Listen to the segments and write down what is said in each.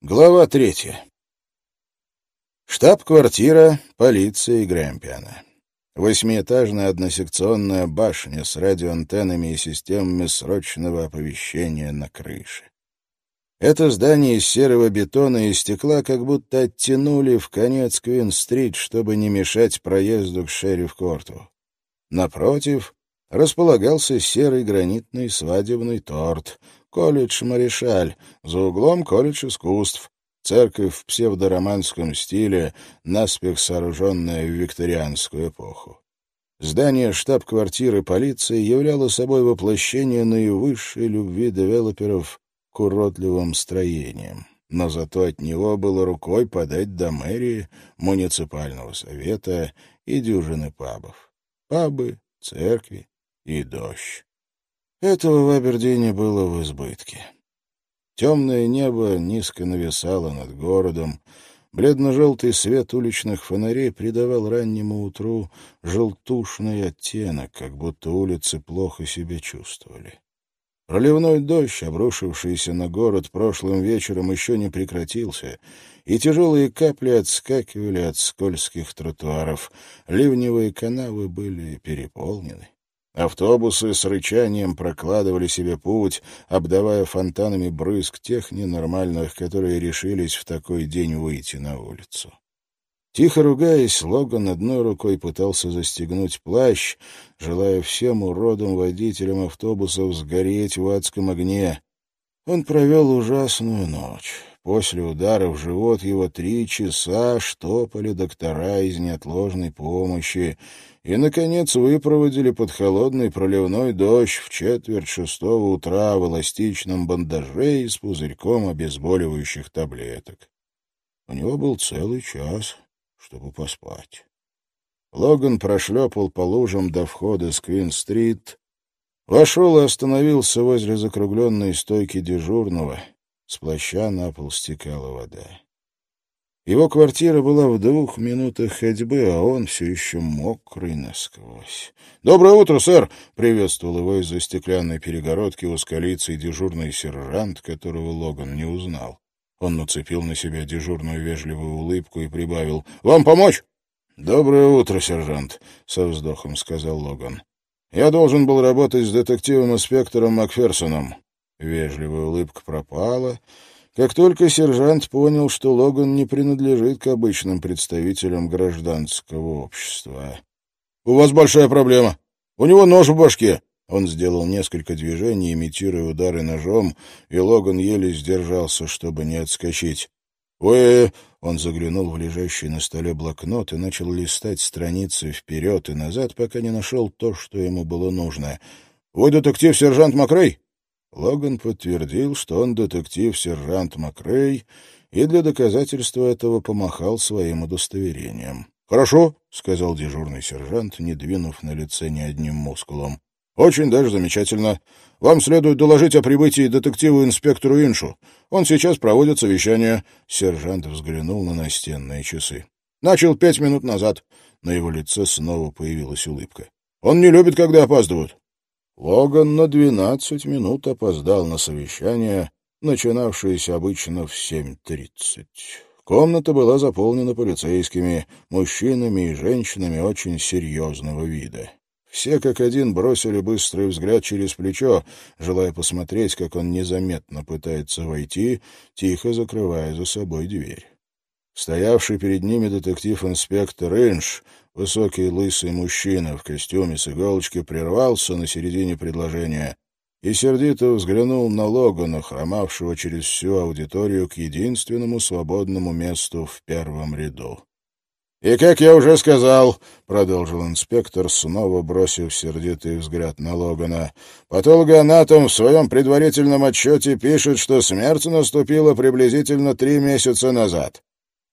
Глава третья. Штаб-квартира полиции Грэмпиана. Восьмиэтажная односекционная башня с радиоантеннами и системами срочного оповещения на крыше. Это здание из серого бетона и стекла как будто оттянули в конец Квин-стрит, чтобы не мешать проезду к шериф-корту. Напротив располагался серый гранитный свадебный торт — колледж Маришаль, за углом колледж искусств, церковь в псевдороманском стиле, наспех сооруженная в викторианскую эпоху. Здание штаб-квартиры полиции являло собой воплощение наивысшей любви девелоперов к уродливым строениям. Но зато от него было рукой подать до мэрии, муниципального совета и дюжины пабов. Пабы, церкви и дождь. Этого в Абердине было в избытке. Темное небо низко нависало над городом, бледно-желтый свет уличных фонарей придавал раннему утру желтушный оттенок, как будто улицы плохо себя чувствовали. Проливной дождь, обрушившийся на город прошлым вечером, еще не прекратился, и тяжелые капли отскакивали от скользких тротуаров. Ливневые канавы были переполнены. Автобусы с рычанием прокладывали себе путь, обдавая фонтанами брызг тех ненормальных, которые решились в такой день выйти на улицу. Тихо ругаясь, Логан одной рукой пытался застегнуть плащ, желая всем уродам водителям автобусов сгореть в адском огне. Он провел ужасную ночь. После удара в живот его три часа штопали доктора из неотложной помощи, и, наконец, выпроводили под холодный проливной дождь в четверть шестого утра в эластичном бандаже и с пузырьком обезболивающих таблеток. У него был целый час, чтобы поспать. Логан прошлепал по лужам до входа с Квин-стрит, вошел и остановился возле закругленной стойки дежурного. С плаща на пол стекала вода. Его квартира была в двух минутах ходьбы, а он все еще мокрый насквозь. «Доброе утро, сэр!» — приветствовал его из-за стеклянной перегородки узколицый дежурный сержант, которого Логан не узнал. Он нацепил на себя дежурную вежливую улыбку и прибавил. «Вам помочь?» «Доброе утро, сержант», — со вздохом сказал Логан. «Я должен был работать с детективом-инспектором Макферсоном». Вежливая улыбка пропала, — как только сержант понял, что Логан не принадлежит к обычным представителям гражданского общества. «У вас большая проблема. У него нож в башке». Он сделал несколько движений, имитируя удары ножом, и Логан еле сдержался, чтобы не отскочить. «Вы...» — он заглянул в лежащий на столе блокнот и начал листать страницы вперед и назад, пока не нашел то, что ему было нужно. «Вы детектив-сержант Макрей?» Логан подтвердил, что он детектив-сержант Макрей, и для доказательства этого помахал своим удостоверением. «Хорошо», — сказал дежурный сержант, не двинув на лице ни одним мускулом. «Очень даже замечательно. Вам следует доложить о прибытии детективу-инспектору Иншу. Он сейчас проводит совещание». Сержант взглянул на настенные часы. «Начал пять минут назад». На его лице снова появилась улыбка. «Он не любит, когда опаздывают. Логан на двенадцать минут опоздал на совещание, начинавшееся обычно в семь тридцать. Комната была заполнена полицейскими, мужчинами и женщинами очень серьезного вида. Все как один бросили быстрый взгляд через плечо, желая посмотреть, как он незаметно пытается войти, тихо закрывая за собой дверь. Стоявший перед ними детектив-инспектор Инш, высокий лысый мужчина в костюме с иголочки, прервался на середине предложения и сердито взглянул на Логана, хромавшего через всю аудиторию к единственному свободному месту в первом ряду. «И как я уже сказал», — продолжил инспектор, снова бросив сердитый взгляд на Логана, «патологоанатом в своем предварительном отчете пишет, что смерть наступила приблизительно три месяца назад.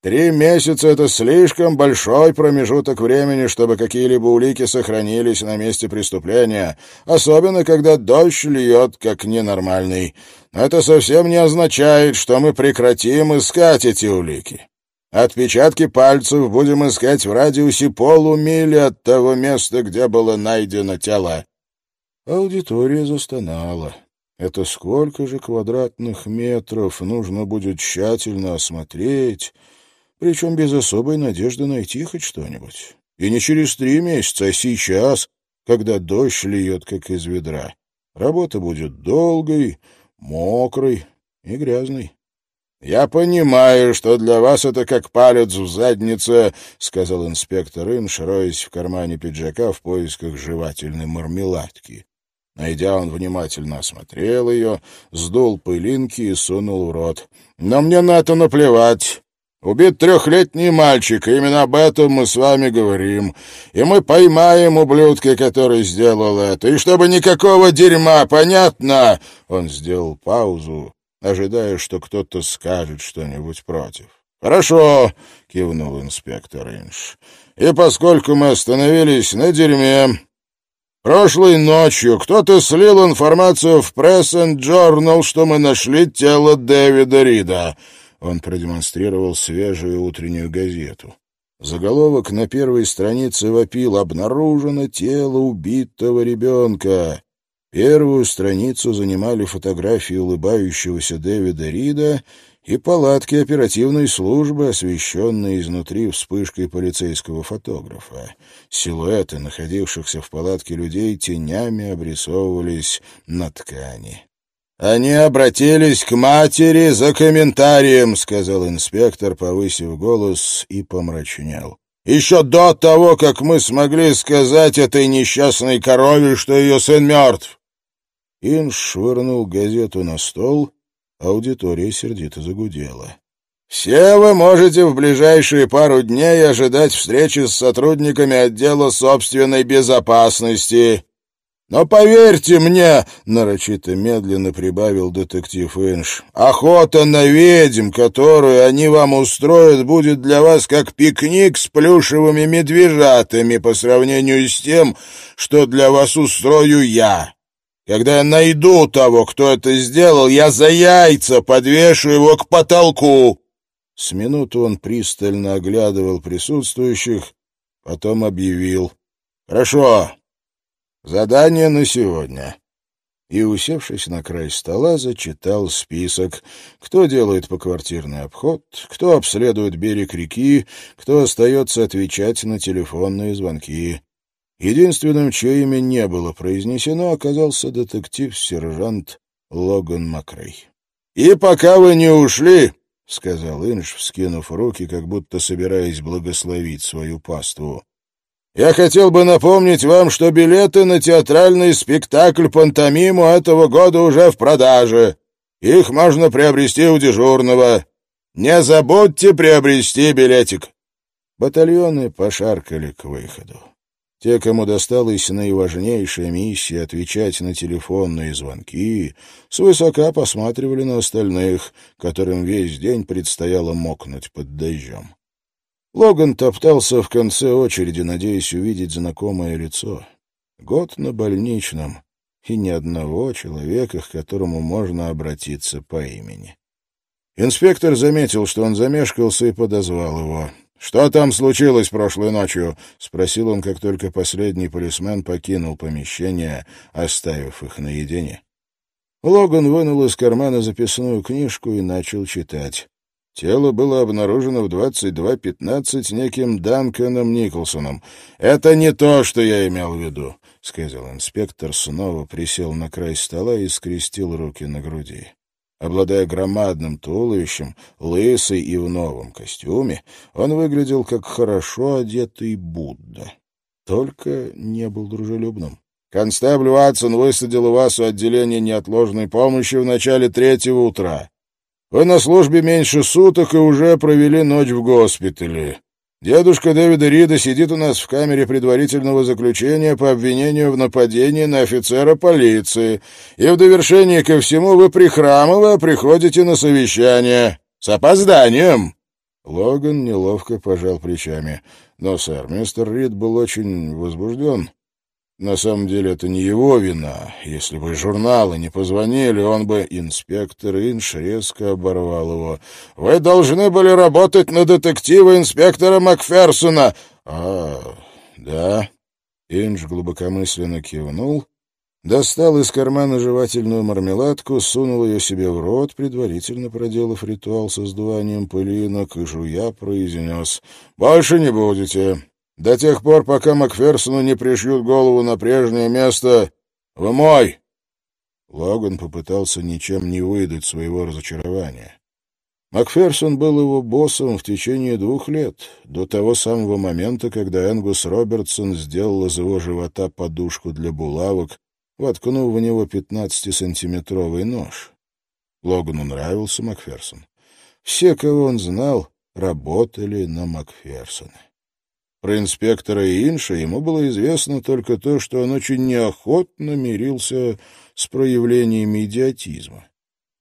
Три месяца — это слишком большой промежуток времени, чтобы какие-либо улики сохранились на месте преступления, особенно когда дождь льет как ненормальный. Но это совсем не означает, что мы прекратим искать эти улики. Отпечатки пальцев будем искать в радиусе полумили от того места, где было найдено тело. Аудитория застонала. Это сколько же квадратных метров нужно будет тщательно осмотреть, причем без особой надежды найти хоть что-нибудь. И не через три месяца, а сейчас, когда дождь льет, как из ведра. Работа будет долгой, мокрой и грязной. «Я понимаю, что для вас это как палец в заднице», — сказал инспектор Инш, роясь в кармане пиджака в поисках жевательной мармеладки. Найдя, он внимательно осмотрел ее, сдул пылинки и сунул в рот. «Но мне на это наплевать. Убит трехлетний мальчик, именно об этом мы с вами говорим. И мы поймаем ублюдка, который сделал это. И чтобы никакого дерьма, понятно?» Он сделал паузу, ожидая, что кто-то скажет что-нибудь против. «Хорошо», — кивнул инспектор Инш. «И поскольку мы остановились на дерьме, Прошлой ночью кто-то слил информацию в Press and Journal, что мы нашли тело Дэвида Рида. Он продемонстрировал свежую утреннюю газету. Заголовок на первой странице вопил «Обнаружено тело убитого ребенка». Первую страницу занимали фотографии улыбающегося Дэвида Рида и палатки оперативной службы, освещенные изнутри вспышкой полицейского фотографа. Силуэты находившихся в палатке людей тенями обрисовывались на ткани. «Они обратились к матери за комментарием», — сказал инспектор, повысив голос и помрачнел. «Еще до того, как мы смогли сказать этой несчастной корове, что ее сын мертв». Инш швырнул газету на стол Аудитория сердито загудела. «Все вы можете в ближайшие пару дней ожидать встречи с сотрудниками отдела собственной безопасности. Но поверьте мне, — нарочито медленно прибавил детектив Инш, — охота на ведьм, которую они вам устроят, будет для вас как пикник с плюшевыми медвежатами по сравнению с тем, что для вас устрою я. Когда я найду того, кто это сделал, я за яйца подвешу его к потолку. С минуту он пристально оглядывал присутствующих, потом объявил. «Хорошо, задание на сегодня». И, усевшись на край стола, зачитал список, кто делает поквартирный обход, кто обследует берег реки, кто остается отвечать на телефонные звонки. Единственным, чье имя не было произнесено, оказался детектив-сержант Логан Макрей. «И пока вы не ушли, — сказал Инж, вскинув руки, как будто собираясь благословить свою паству, — я хотел бы напомнить вам, что билеты на театральный спектакль «Пантомиму» этого года уже в продаже. Их можно приобрести у дежурного. Не забудьте приобрести билетик». Батальоны пошаркали к выходу. Те, кому досталась наиважнейшая миссия отвечать на телефонные звонки, свысока посматривали на остальных, которым весь день предстояло мокнуть под дождем. Логан топтался в конце очереди, надеясь увидеть знакомое лицо. Год на больничном, и ни одного человека, к которому можно обратиться по имени. Инспектор заметил, что он замешкался, и подозвал его. «Что там случилось прошлой ночью?» — спросил он, как только последний полисмен покинул помещение, оставив их наедине. Логан вынул из кармана записную книжку и начал читать. Тело было обнаружено в 22.15 неким Данканом Николсоном. «Это не то, что я имел в виду», — сказал инспектор, снова присел на край стола и скрестил руки на груди. Обладая громадным туловищем, лысый и в новом костюме, он выглядел как хорошо одетый Будда. Только не был дружелюбным. «Констебль Ватсон высадил вас у отделения неотложной помощи в начале третьего утра. Вы на службе меньше суток и уже провели ночь в госпитале. Дедушка Дэвида Рида сидит у нас в камере предварительного заключения по обвинению в нападении на офицера полиции, и в довершение ко всему вы, прихрамывая, приходите на совещание. С опозданием!» Логан неловко пожал плечами. «Но, сэр, мистер Рид был очень возбужден. На самом деле это не его вина. Если бы журналы не позвонили, он бы... Инспектор Инш резко оборвал его. «Вы должны были работать на детектива инспектора Макферсона!» «А, да?» Инж глубокомысленно кивнул, Достал из кармана жевательную мармеладку, сунул ее себе в рот, предварительно проделав ритуал со сдуванием пылинок, и жуя произнес «Больше не будете. До тех пор, пока Макферсону не пришьют голову на прежнее место. Вы мой!» Логан попытался ничем не выдать своего разочарования. Макферсон был его боссом в течение двух лет, до того самого момента, когда Энгус Робертсон сделал из его живота подушку для булавок, воткнув в него пятнадцатисантиметровый нож. Логану нравился Макферсон. Все, кого он знал, работали на Макферсона. Про инспектора Инша ему было известно только то, что он очень неохотно мирился с проявлениями идиотизма.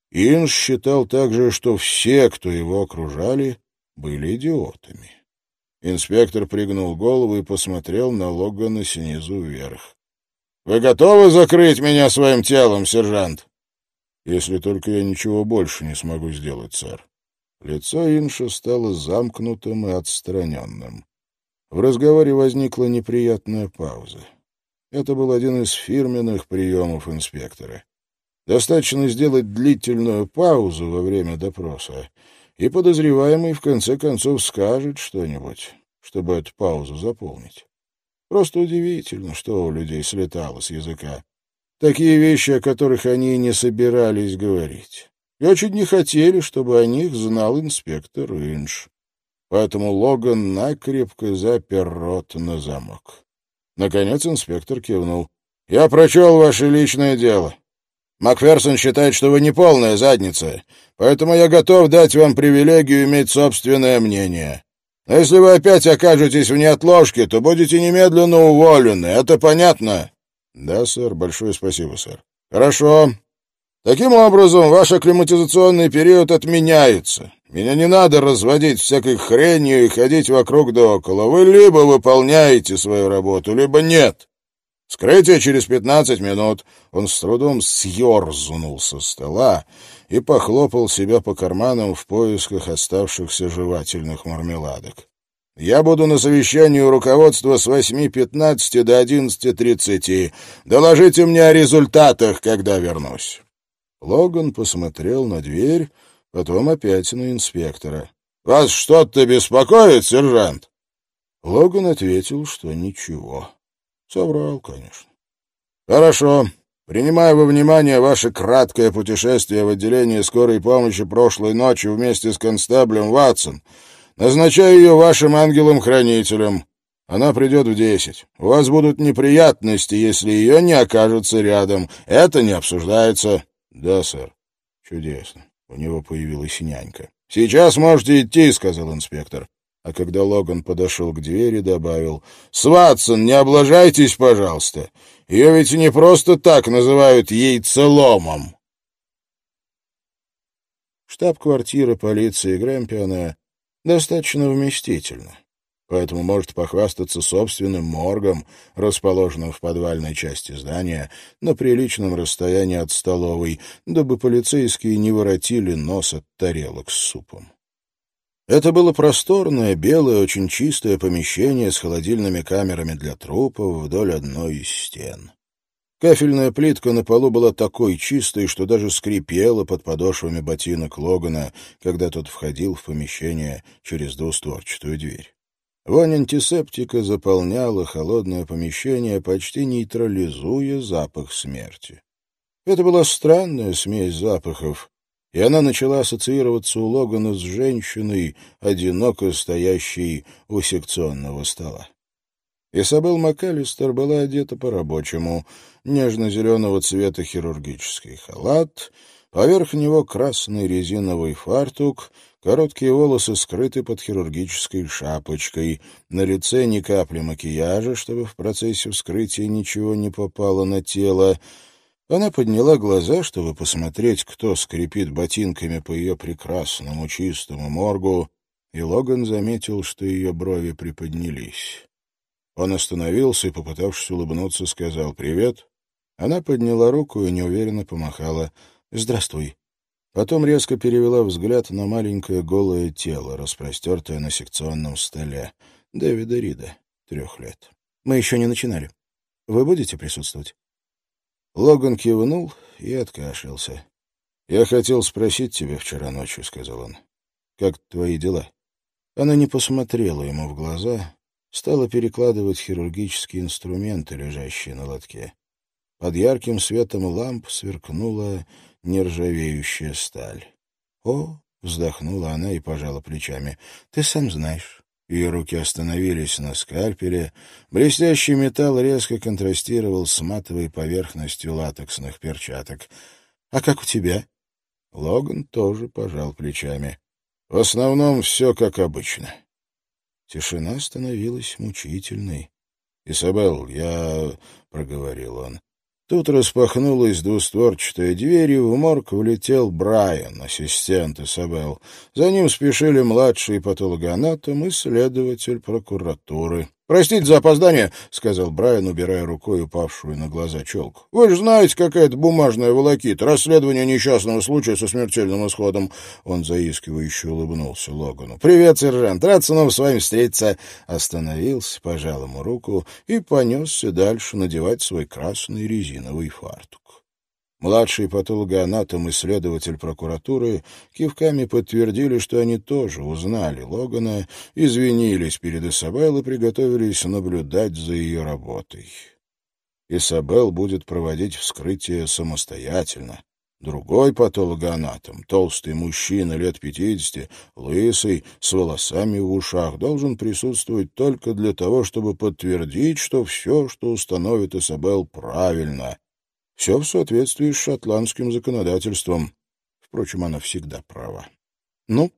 Инш считал также, что все, кто его окружали, были идиотами. Инспектор пригнул голову и посмотрел на Логана снизу вверх. Вы готовы закрыть меня своим телом, сержант? Если только я ничего больше не смогу сделать, сэр. Лицо Инша стало замкнутым и отстраненным. В разговоре возникла неприятная пауза. Это был один из фирменных приемов инспектора. Достаточно сделать длительную паузу во время допроса, и подозреваемый в конце концов скажет что-нибудь, чтобы эту паузу заполнить. Просто удивительно, что у людей слетало с языка. Такие вещи, о которых они не собирались говорить. И очень не хотели, чтобы о них знал инспектор Инш. Поэтому Логан накрепко запер рот на замок. Наконец инспектор кивнул. «Я прочел ваше личное дело. Макферсон считает, что вы не полная задница, поэтому я готов дать вам привилегию иметь собственное мнение. Но если вы опять окажетесь в неотложке, то будете немедленно уволены. Это понятно? — Да, сэр. Большое спасибо, сэр. — Хорошо. Таким образом, ваш акклиматизационный период отменяется. Меня не надо разводить всякой хренью и ходить вокруг да около. Вы либо выполняете свою работу, либо нет. Скрытие через пятнадцать минут. Он с трудом съерзунул со стола и похлопал себя по карманам в поисках оставшихся жевательных мармеладок. «Я буду на совещании у руководства с восьми пятнадцати до одиннадцати тридцати. Доложите мне о результатах, когда вернусь». Логан посмотрел на дверь, потом опять на инспектора. «Вас что-то беспокоит, сержант?» Логан ответил, что ничего. Соврал, конечно. «Хорошо. Принимая во внимание ваше краткое путешествие в отделение скорой помощи прошлой ночью вместе с констаблем Ватсон, назначаю ее вашим ангелом-хранителем. Она придет в десять. У вас будут неприятности, если ее не окажется рядом. Это не обсуждается. Да, сэр. Чудесно. У него появилась нянька. «Сейчас можете идти», — сказал инспектор. А когда Логан подошел к двери, добавил, «Сватсон, не облажайтесь, пожалуйста. Ее ведь не просто так называют яйцеломом. Штаб-квартира полиции Грэмпиона достаточно вместительна, поэтому может похвастаться собственным моргом, расположенным в подвальной части здания на приличном расстоянии от столовой, дабы полицейские не воротили нос от тарелок с супом. Это было просторное, белое, очень чистое помещение с холодильными камерами для трупов вдоль одной из стен. Кафельная плитка на полу была такой чистой, что даже скрипела под подошвами ботинок Логана, когда тот входил в помещение через двустворчатую дверь. Вонь антисептика заполняла холодное помещение, почти нейтрализуя запах смерти. Это была странная смесь запахов, и она начала ассоциироваться у Логана с женщиной, одиноко стоящей у секционного стола. Исабел МакАлистер была одета по-рабочему, нежно-зеленого цвета хирургический халат, поверх него красный резиновый фартук, короткие волосы скрыты под хирургической шапочкой, на лице ни капли макияжа, чтобы в процессе вскрытия ничего не попало на тело, она подняла глаза, чтобы посмотреть, кто скрипит ботинками по ее прекрасному чистому моргу, и Логан заметил, что ее брови приподнялись. Он остановился и, попытавшись улыбнуться, сказал «Привет». Она подняла руку и неуверенно помахала «Здравствуй». Потом резко перевела взгляд на маленькое голое тело, распростертое на секционном столе. Дэвида Рида, трех лет. «Мы еще не начинали. Вы будете присутствовать?» Логан кивнул и откашлялся. «Я хотел спросить тебя вчера ночью», — сказал он. «Как твои дела?» Она не посмотрела ему в глаза, стала перекладывать хирургические инструменты, лежащие на лотке. Под ярким светом ламп сверкнула нержавеющая сталь. «О!» — вздохнула она и пожала плечами. «Ты сам знаешь». Ее руки остановились на скальпеле. Блестящий металл резко контрастировал с матовой поверхностью латексных перчаток. «А как у тебя?» Логан тоже пожал плечами. «В основном все как обычно». Тишина становилась мучительной. «Изабелл, я...» — проговорил он. Тут распахнулась двустворчатая дверь, и в морг влетел Брайан, ассистент Исабел. За ним спешили младший патологоанатом и следователь прокуратуры. «Простите за опоздание», — сказал Брайан, убирая рукой упавшую на глаза челку. «Вы же знаете, какая-то бумажная волокита. Расследование несчастного случая со смертельным исходом». Он заискивающе улыбнулся Логану. «Привет, сержант. Рад снова с вами встретиться». Остановился, пожал ему руку и понесся дальше надевать свой красный резиновый фартук. Младший патологоанатом и следователь прокуратуры кивками подтвердили, что они тоже узнали Логана, извинились перед Исабел и приготовились наблюдать за ее работой. Исабел будет проводить вскрытие самостоятельно. Другой патологоанатом, толстый мужчина лет пятидесяти, лысый, с волосами в ушах, должен присутствовать только для того, чтобы подтвердить, что все, что установит Исабел, правильно. Все в соответствии с шотландским законодательством. Впрочем, она всегда права. — Ну,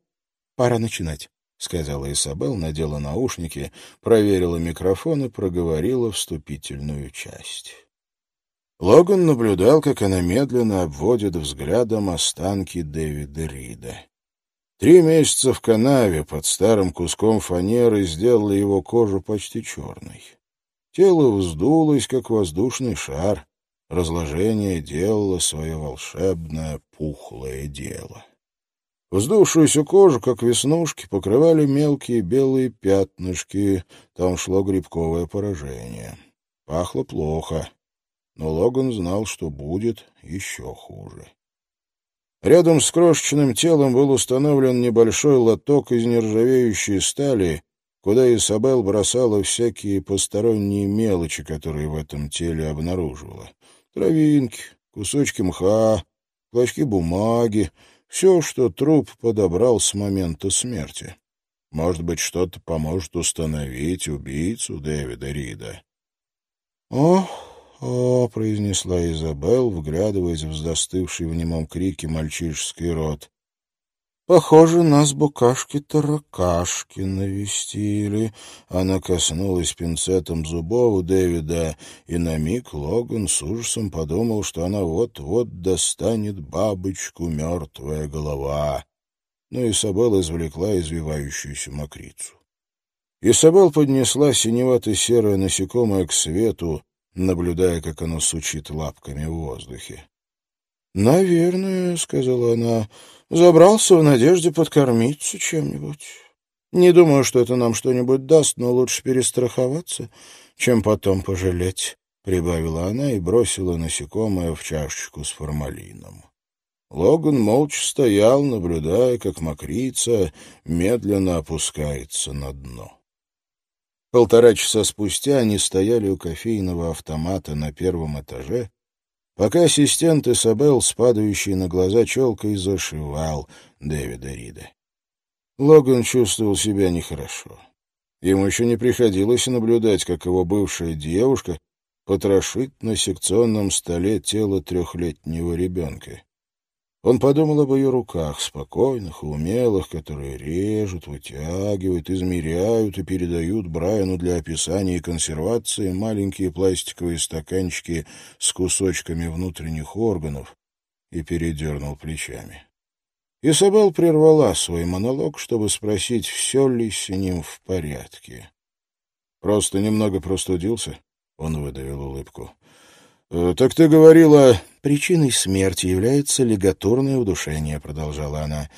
пора начинать, — сказала Исабел, надела наушники, проверила микрофон и проговорила вступительную часть. Логан наблюдал, как она медленно обводит взглядом останки Дэвида Рида. Три месяца в канаве под старым куском фанеры сделали его кожу почти черной. Тело вздулось, как воздушный шар. Разложение делало свое волшебное пухлое дело. Вздувшуюся кожу, как веснушки, покрывали мелкие белые пятнышки, там шло грибковое поражение. Пахло плохо, но Логан знал, что будет еще хуже. Рядом с крошечным телом был установлен небольшой лоток из нержавеющей стали, куда Исабел бросала всякие посторонние мелочи, которые в этом теле обнаруживала. Травинки, кусочки мха, клочки бумаги, все, что труп подобрал с момента смерти. Может быть, что-то поможет установить убийцу Дэвида Рида. «О, о!» — произнесла Изабелл, вглядываясь в застывший в немом крике мальчишеский рот. Похоже, нас букашки-таракашки навестили. Она коснулась пинцетом зубов Дэвида, и на миг Логан с ужасом подумал, что она вот-вот достанет бабочку мертвая голова. Но Исабел извлекла извивающуюся мокрицу. Исабел поднесла синевато-серое насекомое к свету, наблюдая, как оно сучит лапками в воздухе. «Наверное», — сказала она, — «забрался в надежде подкормиться чем-нибудь. Не думаю, что это нам что-нибудь даст, но лучше перестраховаться, чем потом пожалеть», — прибавила она и бросила насекомое в чашечку с формалином. Логан молча стоял, наблюдая, как мокрица медленно опускается на дно. Полтора часа спустя они стояли у кофейного автомата на первом этаже пока ассистент Исабел с падающей на глаза челкой зашивал Дэвида Рида. Логан чувствовал себя нехорошо. Ему еще не приходилось наблюдать, как его бывшая девушка потрошит на секционном столе тело трехлетнего ребенка. Он подумал об ее руках, спокойных и умелых, которые режут, вытягивают, измеряют и передают Брайану для описания и консервации маленькие пластиковые стаканчики с кусочками внутренних органов, и передернул плечами. Исабел прервала свой монолог, чтобы спросить, все ли с ним в порядке. «Просто немного простудился?» — он выдавил улыбку. «Э, «Так ты говорила...» «Причиной смерти является лигатурное удушение», — продолжала она.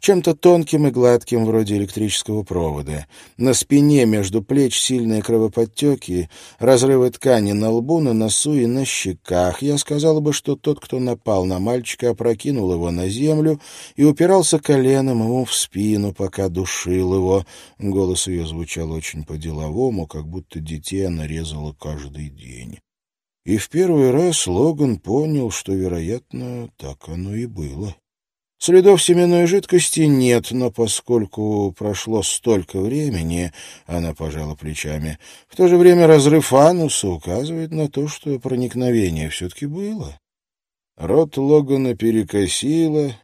чем-то тонким и гладким, вроде электрического провода. На спине между плеч сильные кровоподтеки, разрывы ткани на лбу, на носу и на щеках. Я сказала бы, что тот, кто напал на мальчика, опрокинул его на землю и упирался коленом ему в спину, пока душил его. Голос ее звучал очень по-деловому, как будто детей она резала каждый день. И в первый раз Логан понял, что, вероятно, так оно и было. Следов семенной жидкости нет, но поскольку прошло столько времени, она пожала плечами, в то же время разрыв ануса указывает на то, что проникновение все-таки было. Рот Логана перекосило,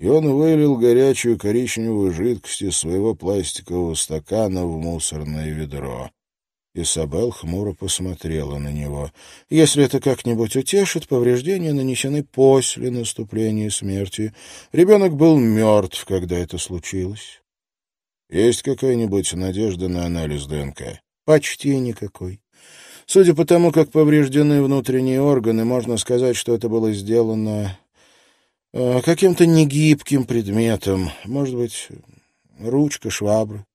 и он вылил горячую коричневую жидкость из своего пластикового стакана в мусорное ведро. Isabel хмуро посмотрела на него. «Если это как-нибудь утешит, повреждения нанесены после наступления смерти. Ребенок был мертв, когда это случилось». «Есть какая-нибудь надежда на анализ ДНК?» «Почти никакой. Судя по тому, как повреждены внутренние органы, можно сказать, что это было сделано э, каким-то негибким предметом. Может быть, ручка, швабра.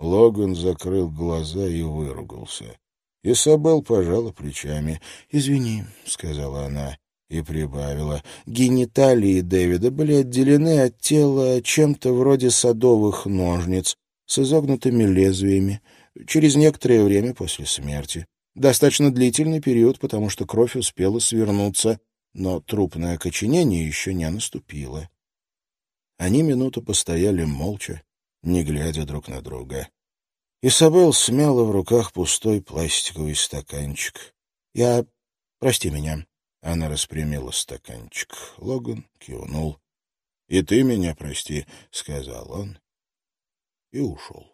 Логан закрыл глаза и выругался. Исабел пожала плечами. «Извини», — сказала она и прибавила. Гениталии Дэвида были отделены от тела чем-то вроде садовых ножниц с изогнутыми лезвиями через некоторое время после смерти. Достаточно длительный период, потому что кровь успела свернуться, но трупное окоченение еще не наступило. Они минуту постояли молча, не глядя друг на друга. Исабел смяла в руках пустой пластиковый стаканчик. «Я... Прости меня». Она распрямила стаканчик. Логан кивнул. «И ты меня прости», — сказал он и ушел.